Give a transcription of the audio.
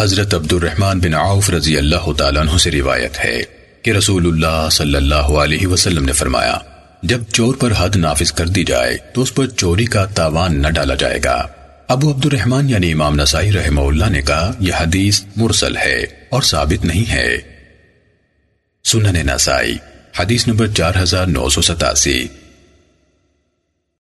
حضرت عبد الرحمن بن عوف رضی اللہ تعالیٰ عنہ سے روایت ہے کہ رسول اللہ صلی اللہ علیہ وسلم نے فرمایا، جب چور پر حد نافذ کر دی جائے تو اس پر چوری کا تاوان نہ ڈالا جائے گا۔ ابو عبد الرحمن یعنی امام نسائی رحمہ اللہ نے کہا، یہ حدیث مرسل ہے اور ثابت نہیں ہے۔ سنن نسائی، حدیث نمبر چار ہزار نو سو ستاسی۔